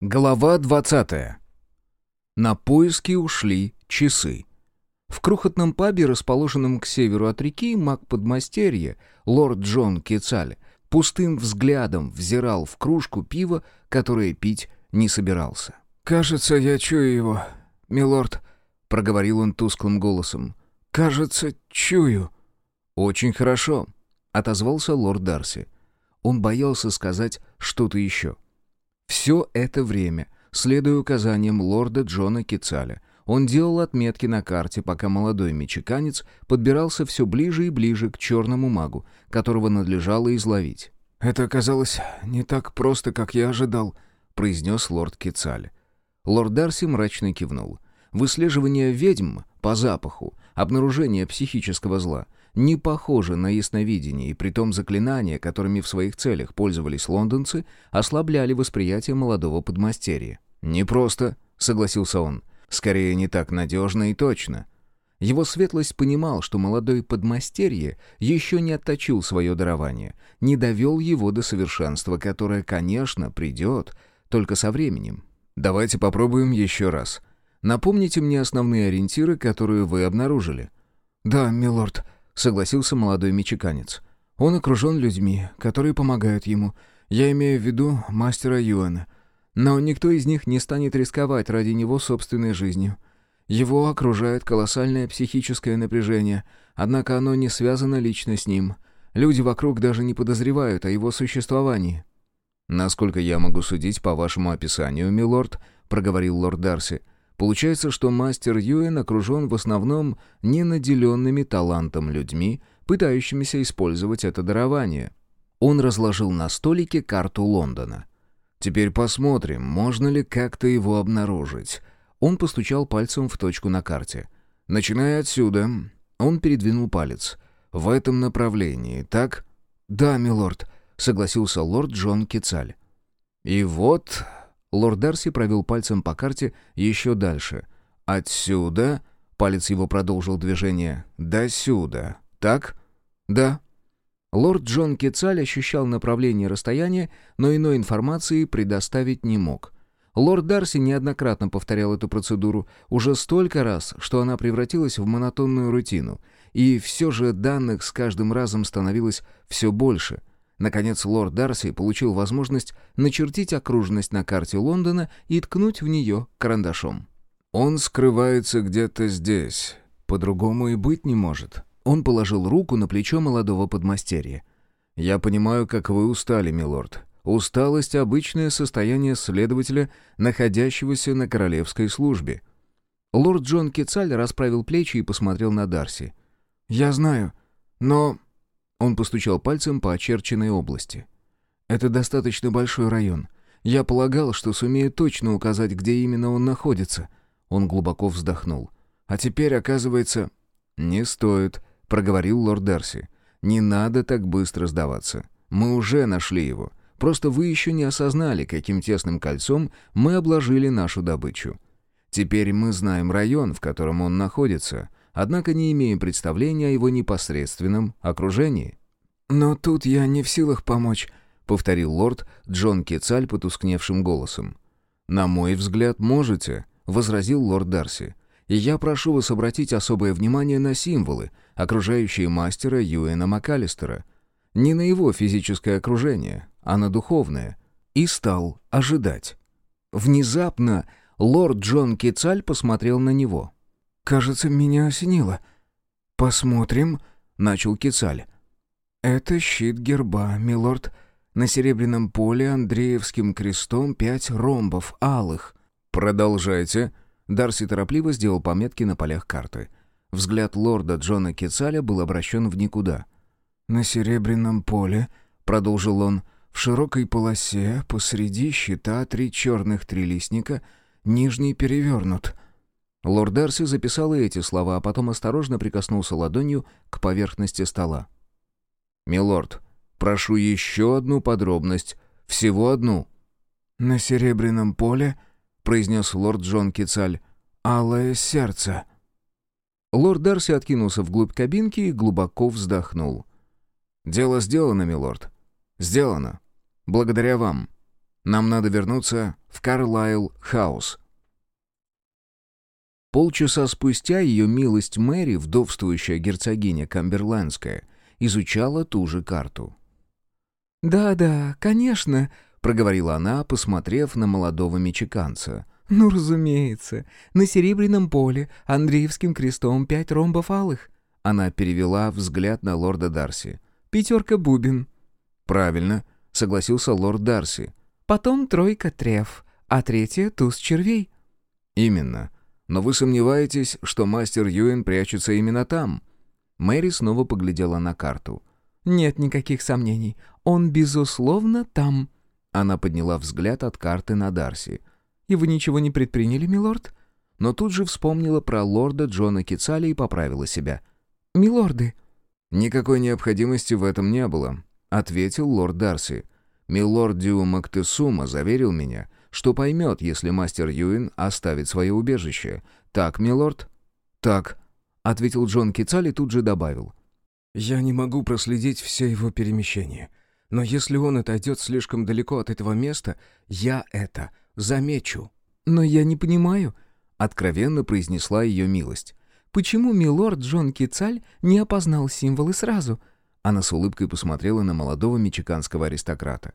Глава 20. На поиски ушли часы. В крохотном пабе, расположенном к северу от реки, маг подмастерья, лорд Джон Кецаль, пустым взглядом взирал в кружку пива, которое пить не собирался. «Кажется, я чую его, милорд», — проговорил он тусклым голосом. «Кажется, чую». «Очень хорошо», — отозвался лорд Дарси. Он боялся сказать что-то еще. Все это время, следуя указаниям лорда Джона Кицаля, он делал отметки на карте, пока молодой мечеканец подбирался все ближе и ближе к черному магу, которого надлежало изловить. «Это оказалось не так просто, как я ожидал», — произнес лорд Кицаль. Лорд Дарси мрачно кивнул. Выслеживание ведьм по запаху, обнаружение психического зла не похоже на ясновидение, и притом заклинания, которыми в своих целях пользовались лондонцы, ослабляли восприятие молодого подмастерья. «Непросто», — согласился он, — «скорее не так надежно и точно». Его светлость понимал, что молодой подмастерье еще не отточил свое дарование, не довел его до совершенства, которое, конечно, придет, только со временем. «Давайте попробуем еще раз. Напомните мне основные ориентиры, которые вы обнаружили». «Да, милорд», — согласился молодой мечеканец. «Он окружен людьми, которые помогают ему. Я имею в виду мастера Юэна. Но никто из них не станет рисковать ради него собственной жизнью. Его окружает колоссальное психическое напряжение, однако оно не связано лично с ним. Люди вокруг даже не подозревают о его существовании». «Насколько я могу судить по вашему описанию, милорд», — проговорил лорд Дарси, — Получается, что мастер Юэн окружен в основном ненаделенными талантом людьми, пытающимися использовать это дарование. Он разложил на столике карту Лондона. «Теперь посмотрим, можно ли как-то его обнаружить». Он постучал пальцем в точку на карте. «Начиная отсюда». Он передвинул палец. «В этом направлении, так?» «Да, милорд», — согласился лорд Джон Кицаль. «И вот Лорд Дарси провел пальцем по карте еще дальше. «Отсюда...» — палец его продолжил движение. «До сюда. Так?» «Да». Лорд Джон Кецаль ощущал направление расстояния, но иной информации предоставить не мог. Лорд Дарси неоднократно повторял эту процедуру уже столько раз, что она превратилась в монотонную рутину, и все же данных с каждым разом становилось все больше — Наконец лорд Дарси получил возможность начертить окружность на карте Лондона и ткнуть в нее карандашом. «Он скрывается где-то здесь. По-другому и быть не может». Он положил руку на плечо молодого подмастерья. «Я понимаю, как вы устали, милорд. Усталость — обычное состояние следователя, находящегося на королевской службе». Лорд Джон Кецаль расправил плечи и посмотрел на Дарси. «Я знаю, но он постучал пальцем по очерченной области. «Это достаточно большой район. Я полагал, что сумею точно указать, где именно он находится». Он глубоко вздохнул. «А теперь, оказывается...» «Не стоит», — проговорил лорд Дарси. «Не надо так быстро сдаваться. Мы уже нашли его. Просто вы еще не осознали, каким тесным кольцом мы обложили нашу добычу. Теперь мы знаем район, в котором он находится, однако не имеем представления о его непосредственном окружении. «Но тут я не в силах помочь», — повторил лорд Джон Кецаль потускневшим голосом. «На мой взгляд, можете», — возразил лорд Дарси. «И я прошу вас обратить особое внимание на символы, окружающие мастера Юэна МакАлистера. Не на его физическое окружение, а на духовное». И стал ожидать. Внезапно лорд Джон Кецаль посмотрел на него. «Кажется, меня осенило». «Посмотрим», — начал Кицаль. «Это щит герба, милорд. На серебряном поле Андреевским крестом пять ромбов алых». «Продолжайте». Дарси торопливо сделал пометки на полях карты. Взгляд лорда Джона Кицаля был обращен в никуда. «На серебряном поле», — продолжил он, — «в широкой полосе посреди щита три черных трилистника, нижний перевернут». Лорд Дарси записал и эти слова, а потом осторожно прикоснулся ладонью к поверхности стола. «Милорд, прошу еще одну подробность. Всего одну». «На серебряном поле», — произнес лорд Джон Кицаль, — «алое сердце». Лорд Дарси откинулся вглубь кабинки и глубоко вздохнул. «Дело сделано, милорд. Сделано. Благодаря вам. Нам надо вернуться в Карлайл Хаус». Полчаса спустя ее милость Мэри, вдовствующая герцогиня Камберландская, изучала ту же карту. «Да-да, конечно», — проговорила она, посмотрев на молодого мечеканца. «Ну, разумеется. На Серебряном поле, Андреевским крестом пять ромбов алых». Она перевела взгляд на лорда Дарси. «Пятерка бубен». «Правильно», — согласился лорд Дарси. «Потом тройка треф, а третья — туз червей». «Именно. Но вы сомневаетесь, что мастер Юэн прячется именно там?» Мэри снова поглядела на карту. «Нет никаких сомнений. Он, безусловно, там». Она подняла взгляд от карты на Дарси. «И вы ничего не предприняли, милорд?» Но тут же вспомнила про лорда Джона Кицали и поправила себя. «Милорды». «Никакой необходимости в этом не было», — ответил лорд Дарси. «Милорд Диу Мактесума заверил меня, что поймет, если мастер Юин оставит свое убежище. Так, милорд?» «Так», — ответил Джон Кицали и тут же добавил. «Я не могу проследить все его перемещения. Но если он отойдет слишком далеко от этого места, я это замечу». «Но я не понимаю», — откровенно произнесла ее милость. «Почему милорд Джон Кицаль не опознал символы сразу?» Она с улыбкой посмотрела на молодого мичиканского аристократа.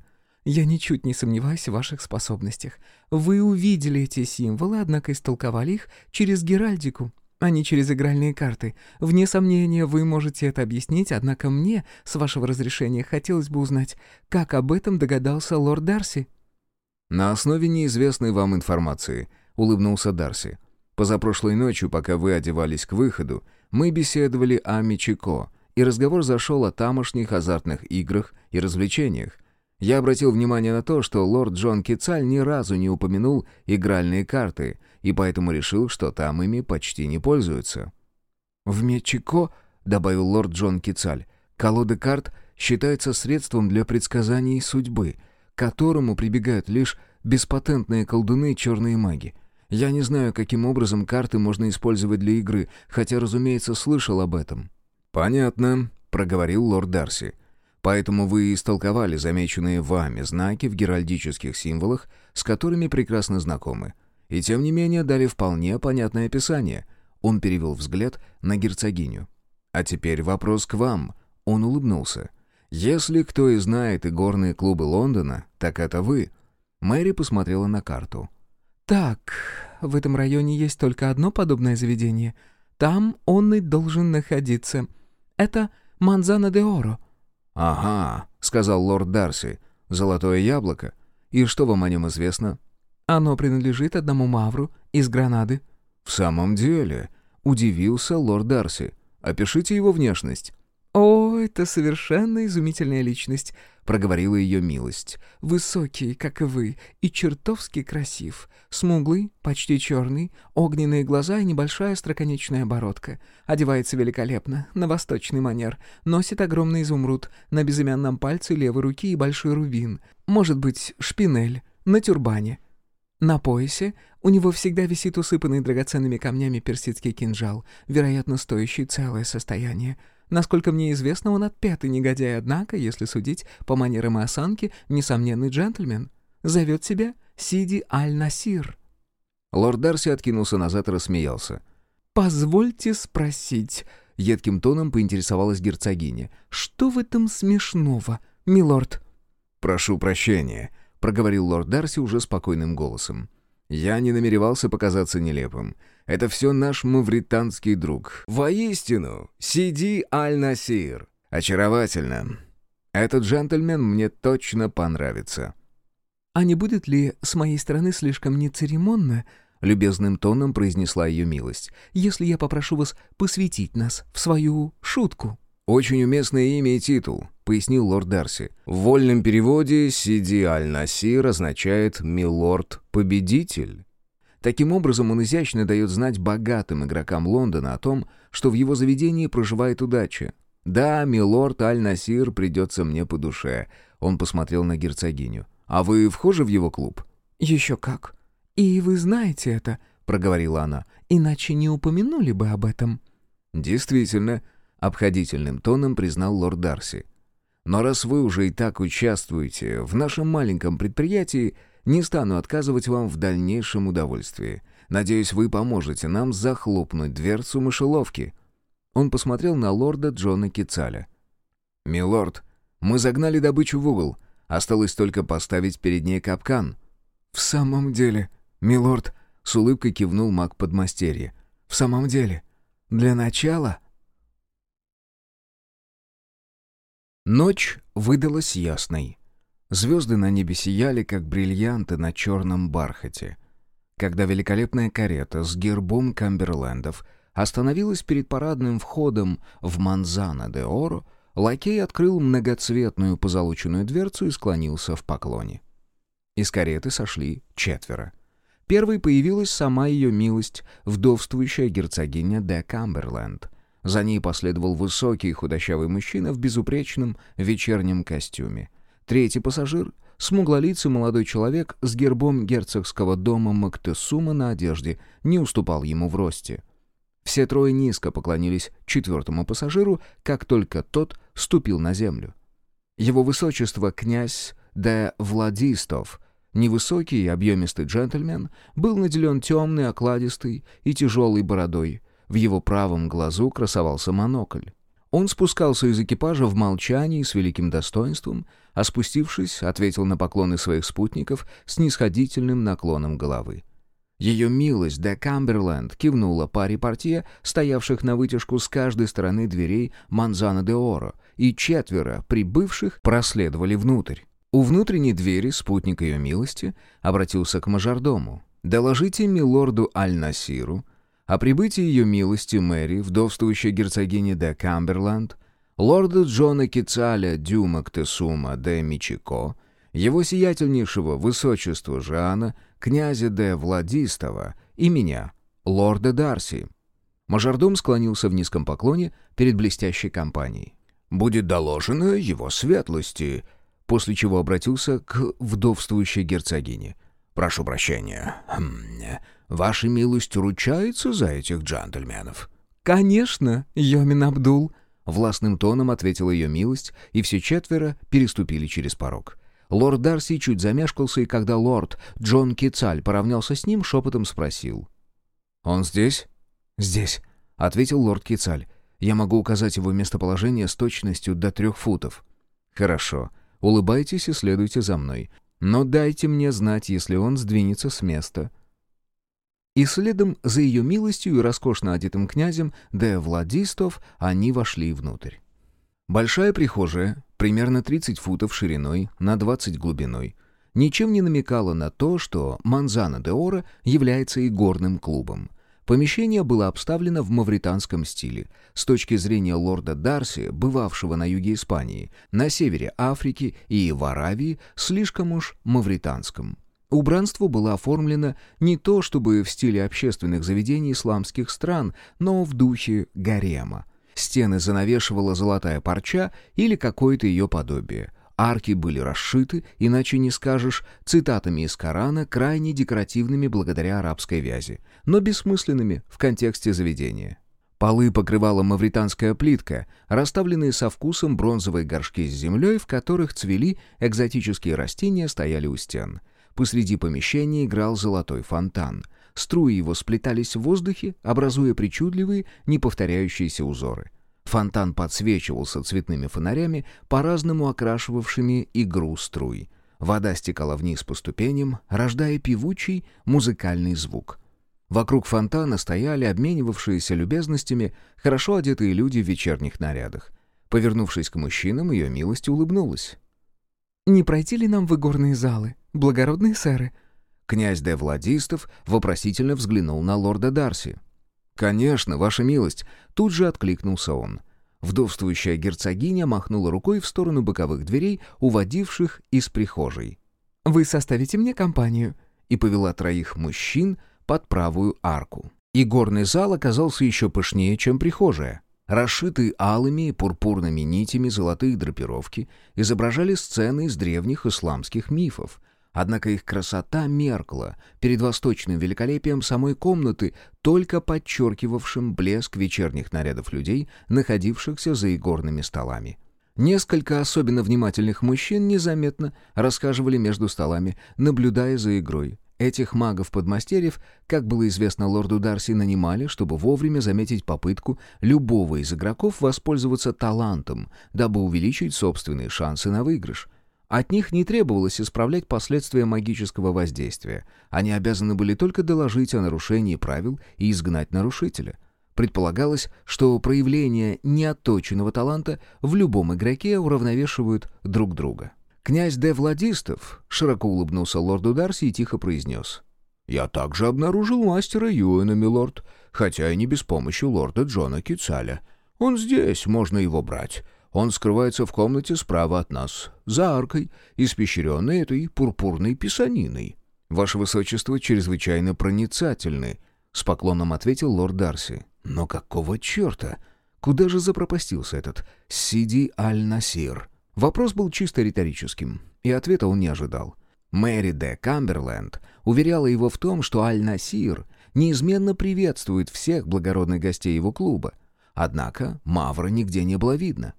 «Я ничуть не сомневаюсь в ваших способностях. Вы увидели эти символы, однако истолковали их через Геральдику, а не через игральные карты. Вне сомнения, вы можете это объяснить, однако мне, с вашего разрешения, хотелось бы узнать, как об этом догадался лорд Дарси». «На основе неизвестной вам информации», — улыбнулся Дарси. «Позапрошлой ночью, пока вы одевались к выходу, мы беседовали о Мичико, и разговор зашел о тамошних азартных играх и развлечениях. Я обратил внимание на то, что лорд Джон Кицаль ни разу не упомянул игральные карты, и поэтому решил, что там ими почти не пользуются. «В Мечико», — добавил лорд Джон Кицаль, — «колода карт считается средством для предсказаний судьбы, к которому прибегают лишь беспатентные колдуны и черные маги. Я не знаю, каким образом карты можно использовать для игры, хотя, разумеется, слышал об этом». «Понятно», — проговорил лорд Дарси. Поэтому вы истолковали замеченные вами знаки в геральдических символах, с которыми прекрасно знакомы. И тем не менее дали вполне понятное описание. Он перевел взгляд на герцогиню. «А теперь вопрос к вам». Он улыбнулся. «Если кто и знает и клубы Лондона, так это вы». Мэри посмотрела на карту. «Так, в этом районе есть только одно подобное заведение. Там он и должен находиться. Это Манзана де Оро». «Ага», — сказал лорд Дарси. «Золотое яблоко? И что вам о нем известно?» «Оно принадлежит одному мавру из Гранады». «В самом деле?» — удивился лорд Дарси. «Опишите его внешность». «О, это совершенно изумительная личность», — проговорила ее милость. «Высокий, как и вы, и чертовски красив. Смуглый, почти черный, огненные глаза и небольшая остроконечная бородка. Одевается великолепно, на восточный манер. Носит огромный изумруд, на безымянном пальце левой руки и большой рубин. Может быть, шпинель, на тюрбане». На поясе у него всегда висит усыпанный драгоценными камнями персидский кинжал, вероятно, стоящий целое состояние. Насколько мне известно, он отпятый негодяй, однако, если судить по манерам и осанке, несомненный джентльмен. Зовет себя Сиди Аль-Насир». Лорд Дарси откинулся назад и рассмеялся. «Позвольте спросить», — едким тоном поинтересовалась герцогиня. «Что в этом смешного, милорд?» «Прошу прощения», — проговорил лорд Дарси уже спокойным голосом. «Я не намеревался показаться нелепым. Это все наш мавританский друг. Воистину, Сиди Аль-Насир. Очаровательно. Этот джентльмен мне точно понравится». «А не будет ли с моей стороны слишком нецеремонно?» — любезным тоном произнесла ее милость. «Если я попрошу вас посвятить нас в свою шутку». «Очень уместное имя и титул», — пояснил лорд Дарси. «В вольном переводе «Сиди Аль-Насир» означает «милорд-победитель». Таким образом, он изящно дает знать богатым игрокам Лондона о том, что в его заведении проживает удача. «Да, милорд Аль-Насир придется мне по душе», — он посмотрел на герцогиню. «А вы вхожи в его клуб?» «Еще как. И вы знаете это», — проговорила она, — «иначе не упомянули бы об этом». «Действительно», — обходительным тоном признал лорд Дарси. «Но раз вы уже и так участвуете в нашем маленьком предприятии, не стану отказывать вам в дальнейшем удовольствии. Надеюсь, вы поможете нам захлопнуть дверцу мышеловки». Он посмотрел на лорда Джона Кицаля. «Милорд, мы загнали добычу в угол. Осталось только поставить перед ней капкан». «В самом деле, милорд», — с улыбкой кивнул маг подмастерье. «В самом деле, для начала...» Ночь выдалась ясной. Звезды на небе сияли, как бриллианты на черном бархате. Когда великолепная карета с гербом Камберлендов остановилась перед парадным входом в Манзана де Оро, лакей открыл многоцветную позолоченную дверцу и склонился в поклоне. Из кареты сошли четверо. Первой появилась сама ее милость, вдовствующая герцогиня де Камберленд — за ней последовал высокий худощавый мужчина в безупречном вечернем костюме. Третий пассажир — смуглолицый молодой человек с гербом герцогского дома Мактесума на одежде, не уступал ему в росте. Все трое низко поклонились четвертому пассажиру, как только тот ступил на землю. Его высочество князь де Владистов — Невысокий и объемистый джентльмен был наделен темной, окладистой и тяжелой бородой, в его правом глазу красовался монокль. Он спускался из экипажа в молчании с великим достоинством, а спустившись, ответил на поклоны своих спутников с нисходительным наклоном головы. Ее милость де Камберленд кивнула паре портье, стоявших на вытяжку с каждой стороны дверей Манзана де Оро, и четверо прибывших проследовали внутрь. У внутренней двери спутник ее милости обратился к мажордому. «Доложите милорду Аль-Насиру, о прибытии ее милости Мэри, вдовствующей герцогини де Камберланд, лорда Джона Кицаля Дюма Ктесума де Мичико, его сиятельнейшего высочества Жана, князя де Владистова и меня, лорда Дарси. Мажордом склонился в низком поклоне перед блестящей компанией. «Будет доложено его светлости», после чего обратился к вдовствующей герцогине. «Прошу прощения. Хм, Ваша милость ручается за этих джентльменов?» «Конечно, Йомин Абдул», — властным тоном ответила ее милость, и все четверо переступили через порог. Лорд Дарси чуть замешкался, и когда лорд Джон Кицаль поравнялся с ним, шепотом спросил. «Он здесь?» «Здесь», — ответил лорд Кицаль. «Я могу указать его местоположение с точностью до трех футов». «Хорошо. Улыбайтесь и следуйте за мной. Но дайте мне знать, если он сдвинется с места». И следом за ее милостью и роскошно одетым князем де Владистов они вошли внутрь. Большая прихожая, примерно 30 футов шириной, на 20 глубиной, ничем не намекала на то, что Манзана де Ора является игорным клубом. Помещение было обставлено в мавританском стиле. С точки зрения лорда Дарси, бывавшего на юге Испании, на севере Африки и в Аравии, слишком уж мавританском. Убранство было оформлено не то чтобы в стиле общественных заведений исламских стран, но в духе гарема. Стены занавешивала золотая парча или какое-то ее подобие. Арки были расшиты, иначе не скажешь, цитатами из Корана, крайне декоративными благодаря арабской вязи, но бессмысленными в контексте заведения. Полы покрывала мавританская плитка, расставленные со вкусом бронзовые горшки с землей, в которых цвели экзотические растения, стояли у стен. Посреди помещения играл золотой фонтан. Струи его сплетались в воздухе, образуя причудливые, неповторяющиеся узоры. Фонтан подсвечивался цветными фонарями, по-разному окрашивавшими игру струй. Вода стекала вниз по ступеням, рождая певучий музыкальный звук. Вокруг фонтана стояли обменивавшиеся любезностями хорошо одетые люди в вечерних нарядах. Повернувшись к мужчинам, ее милость улыбнулась. «Не пройти ли нам в игорные залы?» благородные сэры». Князь де Владистов вопросительно взглянул на лорда Дарси. «Конечно, ваша милость», — тут же откликнулся он. Вдовствующая герцогиня махнула рукой в сторону боковых дверей, уводивших из прихожей. «Вы составите мне компанию», и повела троих мужчин под правую арку. И горный зал оказался еще пышнее, чем прихожая. Расшитые алыми и пурпурными нитями золотые драпировки изображали сцены из древних исламских мифов, Однако их красота меркла перед восточным великолепием самой комнаты, только подчеркивавшим блеск вечерних нарядов людей, находившихся за игорными столами. Несколько особенно внимательных мужчин незаметно расхаживали между столами, наблюдая за игрой. Этих магов-подмастерьев, как было известно лорду Дарси, нанимали, чтобы вовремя заметить попытку любого из игроков воспользоваться талантом, дабы увеличить собственные шансы на выигрыш. От них не требовалось исправлять последствия магического воздействия. Они обязаны были только доложить о нарушении правил и изгнать нарушителя — Предполагалось, что проявления неотточенного таланта в любом игроке уравновешивают друг друга. Князь Де Владистов широко улыбнулся лорду Дарси и тихо произнес. «Я также обнаружил мастера Юэна, милорд, хотя и не без помощи лорда Джона Кицаля. Он здесь, можно его брать. Он скрывается в комнате справа от нас, за аркой, испещренной этой пурпурной писаниной. Ваше высочество чрезвычайно проницательны», — с поклоном ответил лорд Дарси. Но какого черта? Куда же запропастился этот Сиди Аль-Насир? Вопрос был чисто риторическим, и ответа он не ожидал. Мэри де Камберленд уверяла его в том, что Аль-Насир неизменно приветствует всех благородных гостей его клуба. Однако Мавра нигде не было видно.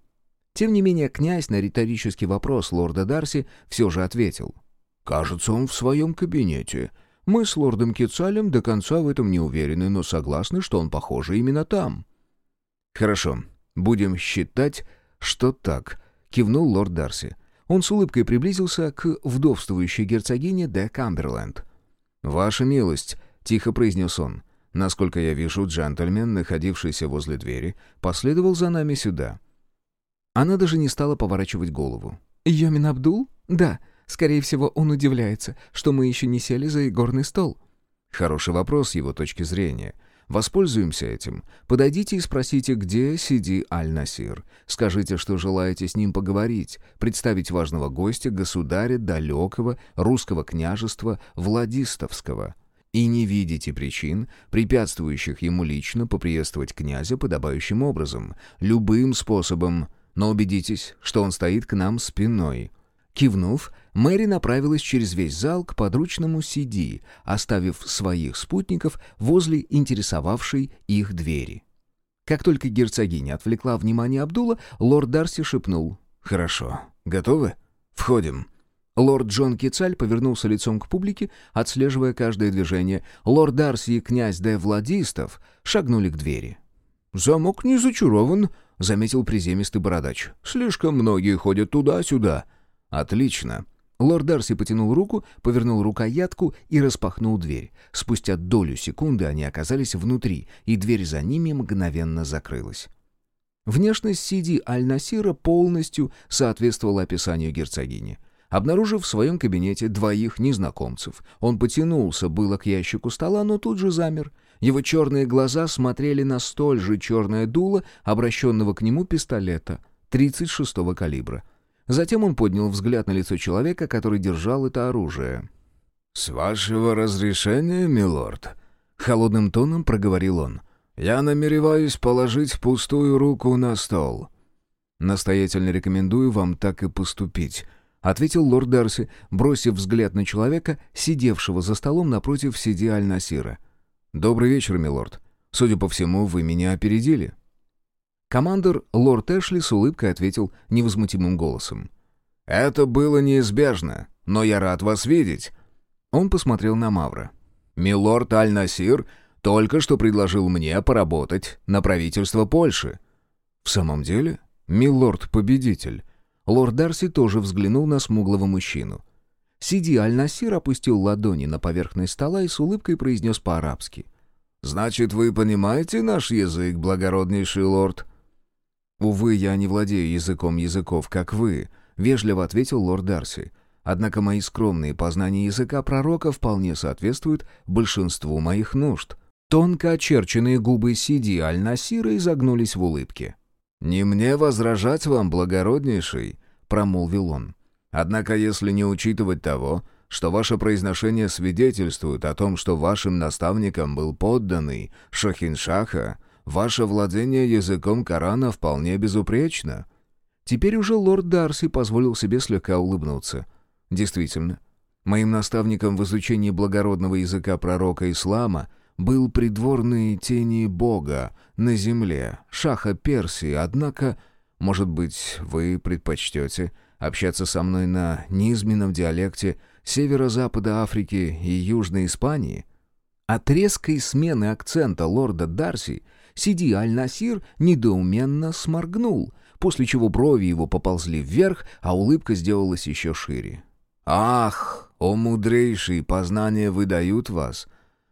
Тем не менее, князь на риторический вопрос лорда Дарси все же ответил. «Кажется, он в своем кабинете. Мы с лордом Кицалем до конца в этом не уверены, но согласны, что он, похоже, именно там». «Хорошо, будем считать, что так», — кивнул лорд Дарси. Он с улыбкой приблизился к вдовствующей герцогине де Камберленд. «Ваша милость», — тихо произнес он, — «насколько я вижу, джентльмен, находившийся возле двери, последовал за нами сюда». Она даже не стала поворачивать голову. «Йомин Абдул? Да. Скорее всего, он удивляется, что мы еще не сели за игорный стол». Хороший вопрос с его точки зрения. Воспользуемся этим. Подойдите и спросите, где Сиди Аль-Насир. Скажите, что желаете с ним поговорить, представить важного гостя, государя далекого русского княжества Владистовского. И не видите причин, препятствующих ему лично поприветствовать князя подобающим образом, любым способом, но убедитесь, что он стоит к нам спиной. Кивнув, Мэри направилась через весь зал к подручному Сиди, оставив своих спутников возле интересовавшей их двери. Как только герцогиня отвлекла внимание Абдула, лорд Дарси шепнул «Хорошо. Готовы? Входим». Лорд Джон Кицаль повернулся лицом к публике, отслеживая каждое движение. Лорд Дарси и князь де Владистов шагнули к двери. «Замок не зачарован», — заметил приземистый бородач. «Слишком многие ходят туда-сюда». «Отлично». Лорд Дарси потянул руку, повернул рукоятку и распахнул дверь. Спустя долю секунды они оказались внутри, и дверь за ними мгновенно закрылась. Внешность Сиди Аль-Насира полностью соответствовала описанию герцогини. Обнаружив в своем кабинете двоих незнакомцев, он потянулся было к ящику стола, но тут же замер. Его черные глаза смотрели на столь же черное дуло, обращенного к нему пистолета 36-го калибра. Затем он поднял взгляд на лицо человека, который держал это оружие. «С вашего разрешения, милорд?» — холодным тоном проговорил он. «Я намереваюсь положить пустую руку на стол». «Настоятельно рекомендую вам так и поступить», — ответил лорд Дарси, бросив взгляд на человека, сидевшего за столом напротив Сиди Аль-Насира. «Добрый вечер, милорд. Судя по всему, вы меня опередили». Командор лорд Эшли с улыбкой ответил невозмутимым голосом. «Это было неизбежно, но я рад вас видеть». Он посмотрел на Мавра. «Милорд Аль-Насир только что предложил мне поработать на правительство Польши». «В самом деле? Милорд-победитель». Лорд Дарси тоже взглянул на смуглого мужчину. Сиди Аль-Насир опустил ладони на поверхность стола и с улыбкой произнес по-арабски. «Значит, вы понимаете наш язык, благороднейший лорд?» «Увы, я не владею языком языков, как вы», — вежливо ответил лорд Дарси. «Однако мои скромные познания языка пророка вполне соответствуют большинству моих нужд». Тонко очерченные губы Сиди Аль-Насира изогнулись в улыбке. «Не мне возражать вам, благороднейший», — промолвил он. «Однако, если не учитывать того, что ваше произношение свидетельствует о том, что вашим наставником был подданный Шахиншаха, Ваше владение языком Корана вполне безупречно». Теперь уже лорд Дарси позволил себе слегка улыбнуться. Действительно, моим наставником в изучении благородного языка пророка Ислама был придворный тени Бога на земле, шаха Персии, однако Может быть, вы предпочтете общаться со мной на низменном диалекте северо-запада Африки и Южной Испании?» От резкой смены акцента лорда Дарси Сиди Аль-Насир недоуменно сморгнул, после чего брови его поползли вверх, а улыбка сделалась еще шире. «Ах, о мудрейший, познания выдают вас!»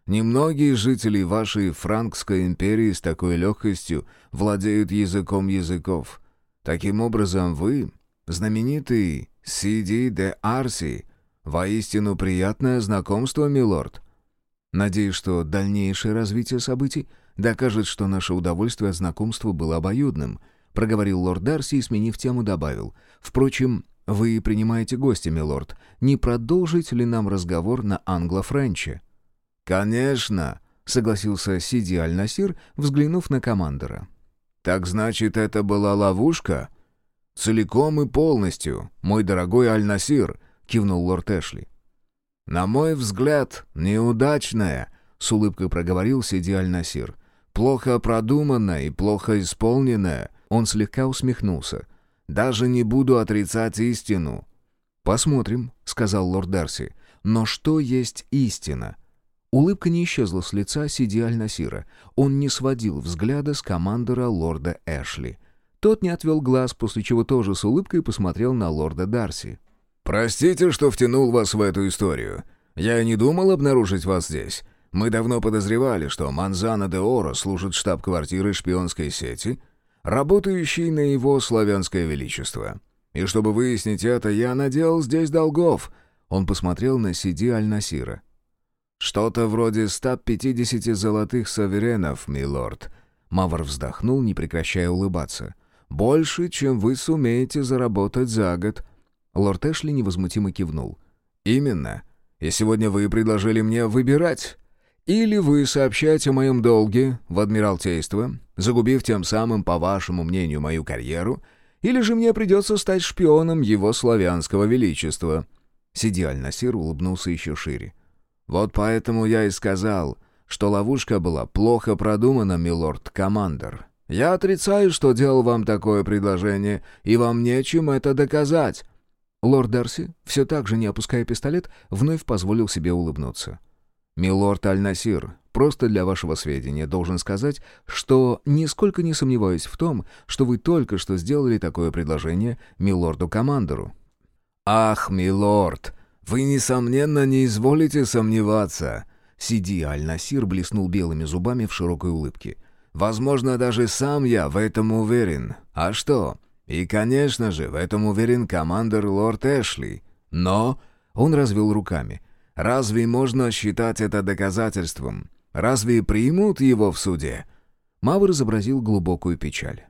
Немногие жители вашей Франкской империи с такой легкостью владеют языком языков. Таким образом, вы, знаменитый Сиди де Арси, воистину приятное знакомство, милорд. Надеюсь, что дальнейшее развитие событий докажет, что наше удовольствие от знакомства было обоюдным», — проговорил лорд Дарси и, сменив тему, добавил. «Впрочем, вы принимаете гостя, милорд. Не продолжить ли нам разговор на англо-френче?» «Конечно», — согласился Сиди Аль-Насир, взглянув на командора. «Так значит, это была ловушка?» «Целиком и полностью, мой дорогой Аль-Насир», — кивнул лорд Эшли. «На мой взгляд, неудачная», — с улыбкой проговорил Сиди Аль-Насир. «Плохо продуманная и плохо исполненная». Он слегка усмехнулся. «Даже не буду отрицать истину». «Посмотрим», — сказал лорд Дарси. «Но что есть истина?» Улыбка не исчезла с лица Сиди Аль-Насира. Он не сводил взгляда с командора лорда Эшли. Тот не отвел глаз, после чего тоже с улыбкой посмотрел на лорда Дарси. «Простите, что втянул вас в эту историю. Я не думал обнаружить вас здесь. Мы давно подозревали, что Манзана де Оро служит штаб-квартирой шпионской сети, работающей на его славянское величество. И чтобы выяснить это, я наделал здесь долгов». Он посмотрел на Сиди Аль-Насира. «Что-то вроде 150 золотых саверенов, милорд». Мавр вздохнул, не прекращая улыбаться. «Больше, чем вы сумеете заработать за год». Лорд Эшли невозмутимо кивнул. «Именно. И сегодня вы предложили мне выбирать. Или вы сообщаете о моем долге в Адмиралтейство, загубив тем самым, по вашему мнению, мою карьеру, или же мне придется стать шпионом его славянского величества». Сиди Аль-Насир улыбнулся еще шире. Вот поэтому я и сказал, что ловушка была плохо продумана, милорд-командер. Я отрицаю, что делал вам такое предложение, и вам нечем это доказать». Лорд Дарси, все так же не опуская пистолет, вновь позволил себе улыбнуться. «Милорд Аль-Насир, просто для вашего сведения должен сказать, что нисколько не сомневаюсь в том, что вы только что сделали такое предложение милорду-командору». «Ах, милорд!» «Вы, несомненно, не изволите сомневаться». Сиди Аль-Насир блеснул белыми зубами в широкой улыбке. «Возможно, даже сам я в этом уверен. А что? И, конечно же, в этом уверен командир лорд Эшли. Но...» Он развел руками. «Разве можно считать это доказательством? Разве примут его в суде?» Мавр изобразил глубокую печаль.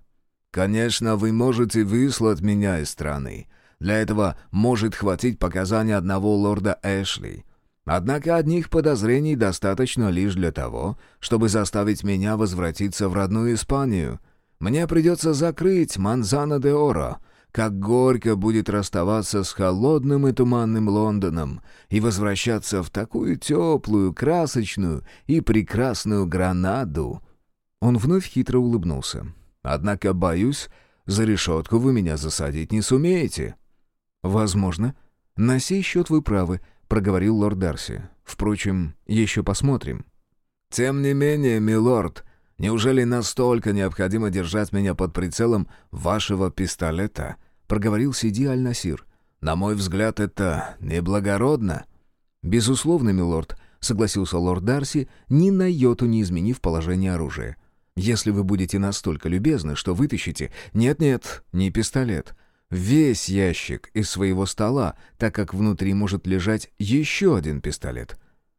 «Конечно, вы можете выслать меня из страны, для этого может хватить показания одного лорда Эшли. Однако одних подозрений достаточно лишь для того, чтобы заставить меня возвратиться в родную Испанию. Мне придется закрыть Манзана де Оро, как горько будет расставаться с холодным и туманным Лондоном и возвращаться в такую теплую, красочную и прекрасную Гранаду. Он вновь хитро улыбнулся. «Однако, боюсь, за решетку вы меня засадить не сумеете». «Возможно. На сей счет вы правы», — проговорил лорд Дарси. «Впрочем, еще посмотрим». «Тем не менее, милорд, неужели настолько необходимо держать меня под прицелом вашего пистолета?» — проговорил Сиди Аль-Насир. «На мой взгляд, это неблагородно». «Безусловно, милорд», — согласился лорд Дарси, ни на йоту не изменив положение оружия. «Если вы будете настолько любезны, что вытащите... Нет-нет, не пистолет весь ящик из своего стола, так как внутри может лежать еще один пистолет.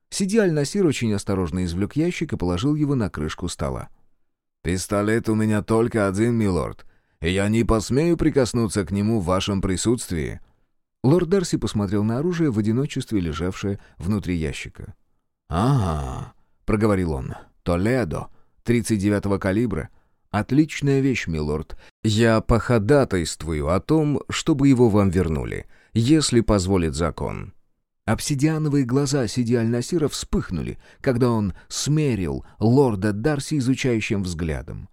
Сиди Аль-Насир очень осторожно извлек ящик и положил его на крышку стола. «Пистолет у меня только один, милорд, и я не посмею прикоснуться к нему в вашем присутствии». Лорд Дарси посмотрел на оружие в одиночестве, лежавшее внутри ящика. «Ага», — проговорил он, — «Толедо, 39-го калибра, «Отличная вещь, милорд. Я походатайствую о том, чтобы его вам вернули, если позволит закон». Обсидиановые глаза Сиди Аль-Насира вспыхнули, когда он смерил лорда Дарси изучающим взглядом.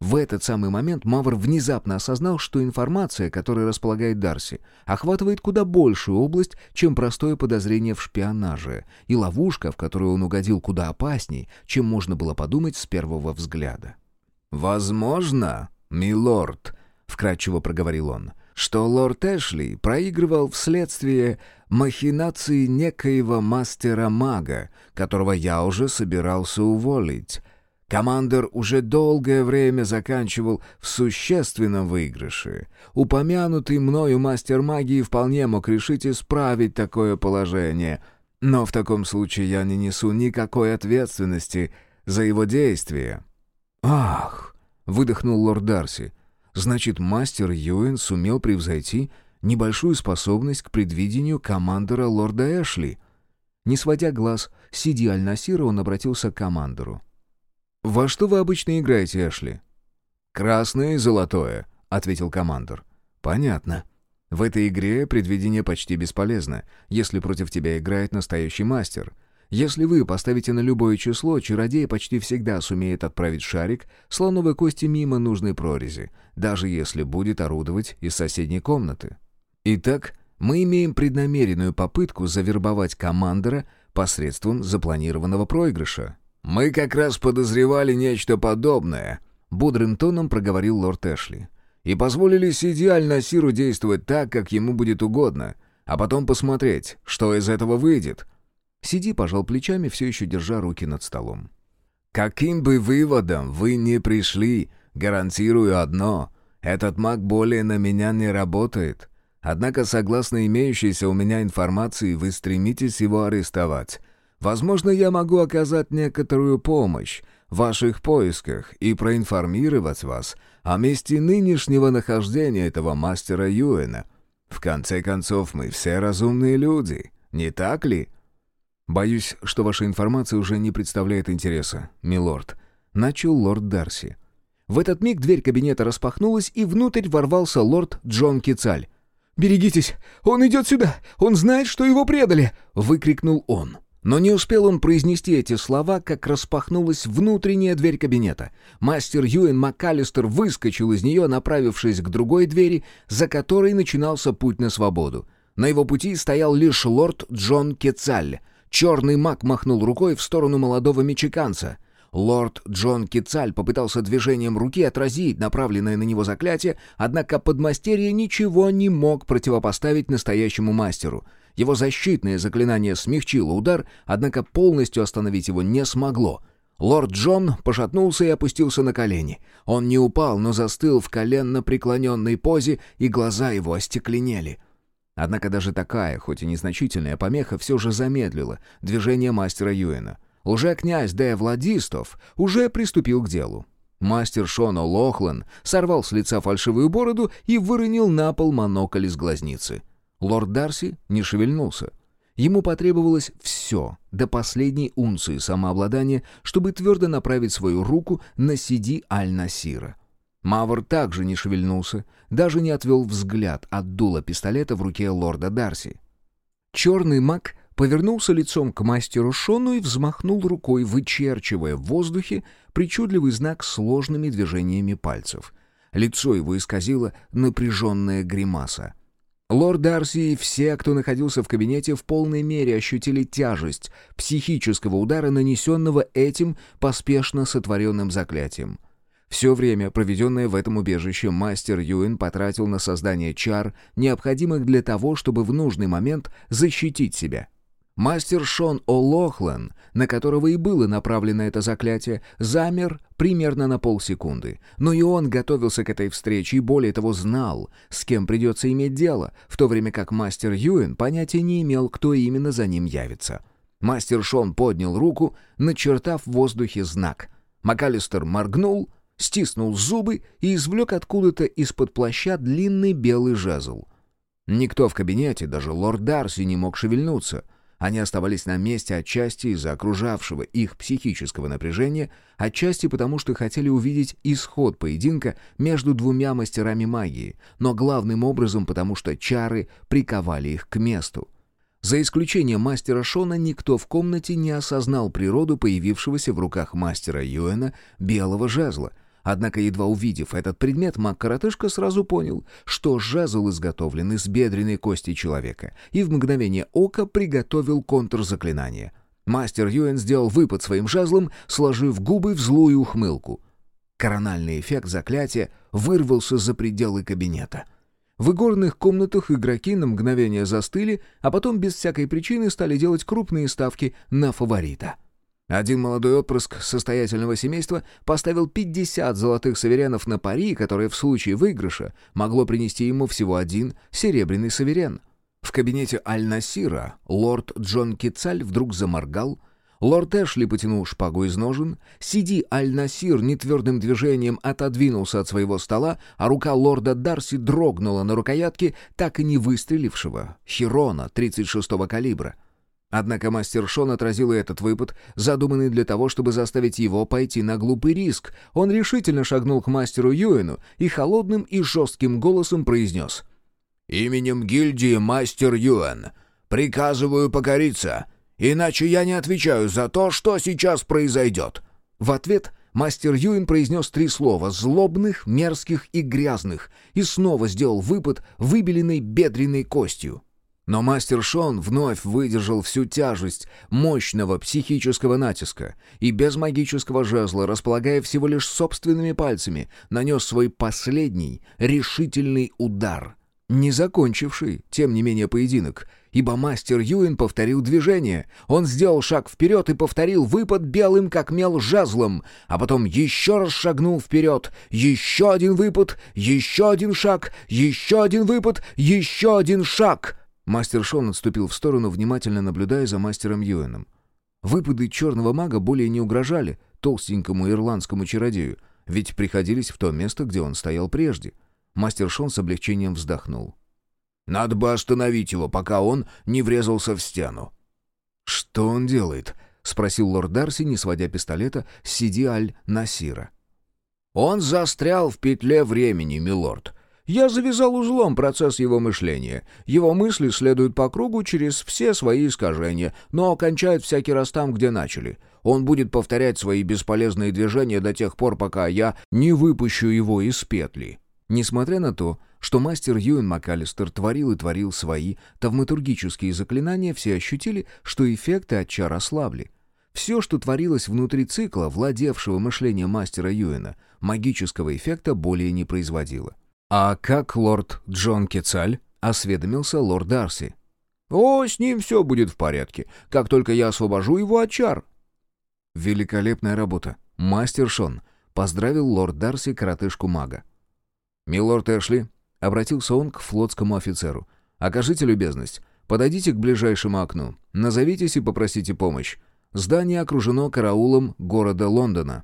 В этот самый момент Мавр внезапно осознал, что информация, которой располагает Дарси, охватывает куда большую область, чем простое подозрение в шпионаже, и ловушка, в которую он угодил куда опасней, чем можно было подумать с первого взгляда. «Возможно, милорд», — вкратчиво проговорил он, что лорд Эшли проигрывал вследствие махинации некоего мастера-мага, которого я уже собирался уволить, Командор уже долгое время заканчивал в существенном выигрыше. Упомянутый мною мастер магии вполне мог решить исправить такое положение, но в таком случае я не несу никакой ответственности за его действия». «Ах!» — выдохнул лорд Дарси. «Значит, мастер Юэн сумел превзойти небольшую способность к предвидению командора лорда Эшли». Не сводя глаз, сиди Аль-Насира, он обратился к командору. «Во что вы обычно играете, Эшли?» «Красное и золотое», — ответил командор. «Понятно. В этой игре предвидение почти бесполезно, если против тебя играет настоящий мастер. Если вы поставите на любое число, чародей почти всегда сумеет отправить шарик слоновой кости мимо нужной прорези, даже если будет орудовать из соседней комнаты. Итак, мы имеем преднамеренную попытку завербовать командора посредством запланированного проигрыша. «Мы как раз подозревали нечто подобное», — бодрым тоном проговорил лорд Эшли. «И позволили Сиди Аль-Насиру действовать так, как ему будет угодно, а потом посмотреть, что из этого выйдет». Сиди пожал плечами, все еще держа руки над столом. «Каким бы выводом вы ни пришли, гарантирую одно — этот маг более на меня не работает. Однако, согласно имеющейся у меня информации, вы стремитесь его арестовать, Возможно, я могу оказать некоторую помощь в ваших поисках и проинформировать вас о месте нынешнего нахождения этого мастера Юэна. В конце концов, мы все разумные люди, не так ли?» «Боюсь, что ваша информация уже не представляет интереса, милорд», — начал лорд Дарси. В этот миг дверь кабинета распахнулась, и внутрь ворвался лорд Джон Кицаль. «Берегитесь! Он идет сюда! Он знает, что его предали!» — выкрикнул он. Но не успел он произнести эти слова, как распахнулась внутренняя дверь кабинета. Мастер Юэн МакАлистер выскочил из нее, направившись к другой двери, за которой начинался путь на свободу. На его пути стоял лишь лорд Джон Кецаль. Черный маг махнул рукой в сторону молодого мечиканца. Лорд Джон Кицаль попытался движением руки отразить направленное на него заклятие, однако подмастерье ничего не мог противопоставить настоящему мастеру — его защитное заклинание смягчило удар, однако полностью остановить его не смогло. Лорд Джон пошатнулся и опустился на колени. Он не упал, но застыл в коленно преклоненной позе, и глаза его остекленели. Однако даже такая, хоть и незначительная помеха, все же замедлила движение мастера Юэна. Лже-князь Де Владистов уже приступил к делу. Мастер Шон О'Лохлан сорвал с лица фальшивую бороду и выронил на пол монокль из глазницы. Лорд Дарси не шевельнулся. Ему потребовалось все, до последней унции самообладания, чтобы твердо направить свою руку на Сиди Аль-Насира. Мавр также не шевельнулся, даже не отвел взгляд от дула пистолета в руке лорда Дарси. Черный маг повернулся лицом к мастеру Шону и взмахнул рукой, вычерчивая в воздухе причудливый знак сложными движениями пальцев. Лицо его исказило напряженная гримаса. Лорд Дарси и все, кто находился в кабинете, в полной мере ощутили тяжесть психического удара, нанесенного этим поспешно сотворенным заклятием. Все время, проведенное в этом убежище, мастер Юэн потратил на создание чар, необходимых для того, чтобы в нужный момент защитить себя — Мастер Шон О'Лохлен, на которого и было направлено это заклятие, замер примерно на полсекунды. Но и он готовился к этой встрече и более того знал, с кем придется иметь дело, в то время как мастер Юэн понятия не имел, кто именно за ним явится. Мастер Шон поднял руку, начертав в воздухе знак. МакАлистер моргнул, стиснул зубы и извлек откуда-то из-под плаща длинный белый жезл. Никто в кабинете, даже лорд Дарси, не мог шевельнуться — они оставались на месте отчасти из-за окружавшего их психического напряжения, отчасти потому, что хотели увидеть исход поединка между двумя мастерами магии, но главным образом потому, что чары приковали их к месту. За исключением мастера Шона никто в комнате не осознал природу появившегося в руках мастера Юэна белого жезла, Однако, едва увидев этот предмет, маг-коротышка сразу понял, что жезл изготовлен из бедренной кости человека, и в мгновение ока приготовил контрзаклинание. Мастер Юэн сделал выпад своим жезлом, сложив губы в злую ухмылку. Корональный эффект заклятия вырвался за пределы кабинета. В игорных комнатах игроки на мгновение застыли, а потом без всякой причины стали делать крупные ставки на фаворита — один молодой отпрыск состоятельного семейства поставил 50 золотых саверенов на пари, которое в случае выигрыша могло принести ему всего один серебряный саверен. В кабинете Аль-Насира лорд Джон Кицаль вдруг заморгал, лорд Эшли потянул шпагу из ножен, Сиди Аль-Насир нетвердым движением отодвинулся от своего стола, а рука лорда Дарси дрогнула на рукоятке так и не выстрелившего Хирона 36-го калибра — Однако мастер Шон отразил и этот выпад, задуманный для того, чтобы заставить его пойти на глупый риск. Он решительно шагнул к мастеру Юэну и холодным и жестким голосом произнес. «Именем гильдии мастер Юэн приказываю покориться, иначе я не отвечаю за то, что сейчас произойдет». В ответ мастер Юэн произнес три слова «злобных, мерзких и грязных» и снова сделал выпад выбеленной бедренной костью. Но мастер Шон вновь выдержал всю тяжесть мощного психического натиска и без магического жезла, располагая всего лишь собственными пальцами, нанес свой последний решительный удар, не закончивший, тем не менее, поединок, ибо мастер Юин повторил движение. Он сделал шаг вперед и повторил выпад белым, как мел, жезлом, а потом еще раз шагнул вперед. Еще один выпад, еще один шаг, еще один выпад, еще один шаг — Мастер Шон отступил в сторону, внимательно наблюдая за мастером Юэном. Выпады черного мага более не угрожали толстенькому ирландскому чародею, ведь приходились в то место, где он стоял прежде. Мастер Шон с облегчением вздохнул. «Надо бы остановить его, пока он не врезался в стену». «Что он делает?» — спросил лорд Дарси, не сводя пистолета с Сиди Аль-Насира. «Он застрял в петле времени, милорд. Я завязал узлом процесс его мышления. Его мысли следуют по кругу через все свои искажения, но кончают всякий раз там, где начали. Он будет повторять свои бесполезные движения до тех пор, пока я не выпущу его из петли. Несмотря на то, что мастер Юэн МакАлистер творил и творил свои тавматургические заклинания, все ощутили, что эффекты от чар ослабли. Все, что творилось внутри цикла, владевшего мышлением мастера Юэна, магического эффекта более не производило. «А как лорд Джон Кецаль?» — осведомился лорд Дарси. «О, с ним все будет в порядке, как только я освобожу его от чар». «Великолепная работа. Мастер Шон», — поздравил лорд Дарси коротышку-мага. «Милорд Эшли», — обратился он к флотскому офицеру, — «окажите любезность, подойдите к ближайшему окну, назовитесь и попросите помощь. Здание окружено караулом города Лондона».